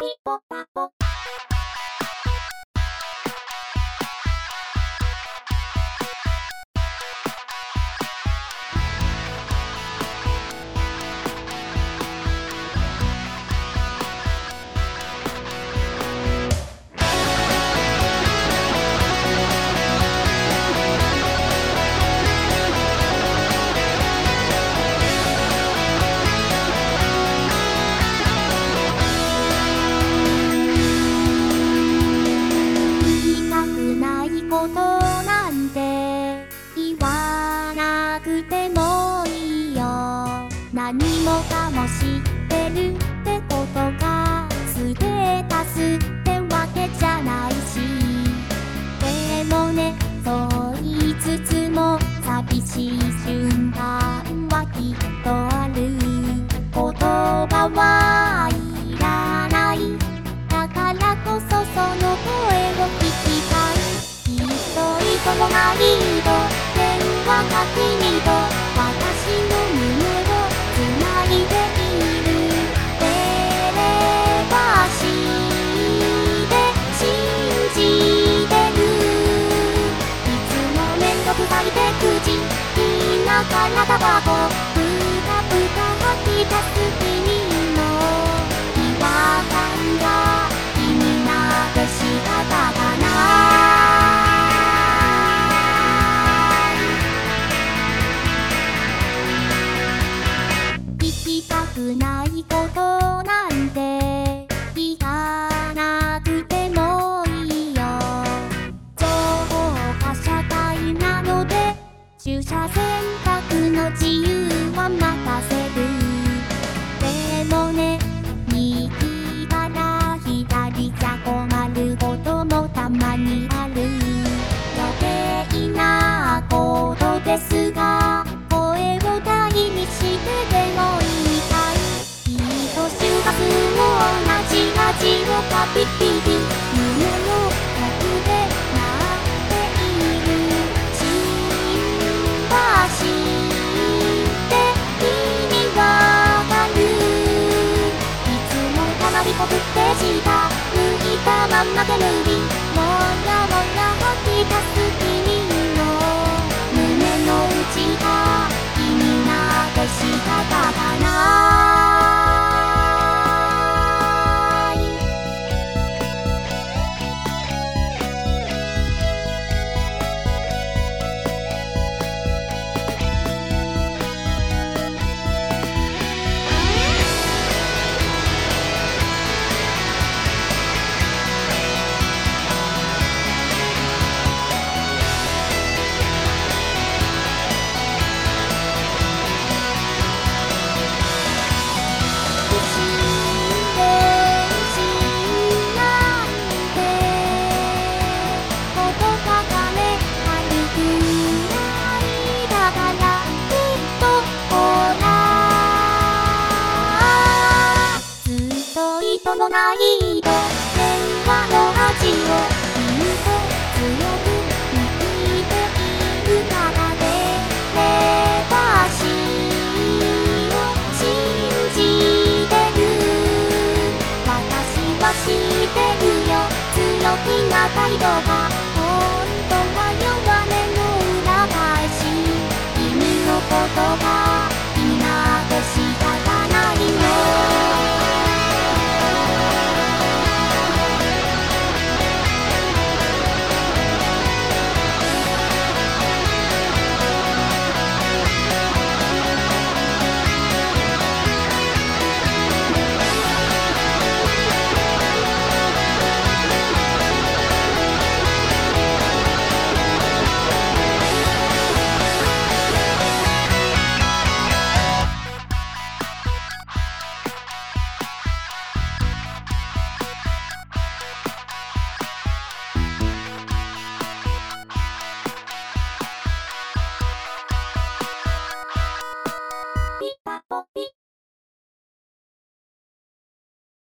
ピポパポ。くてもいいよ。何もかも知ってるってことがステータスってわけじゃないし。でもねそう言いつつも寂しい瞬間はきっとある。言葉はいらない。だからこそその声を聞きたい。きっと糸もないとが君と私の胸をつないでいるテレパシーで信じてるいつもめんどくさい手口言いながらタバコぷかぷか吐き出す君の違和感が気になって仕方がない聞きたくないことなんて聞かなくてもいいよ。情報化社会なので取捨選択の自由は任せる。味をパピピピ夢の奥でなっている心配して意味わかるいつもたまびこぶってした抜いたまんま煙もやもや吐き出すないと電話の味をピンと強く生きているからでレバーシーを信じてる私は知ってるよ。強気な態度。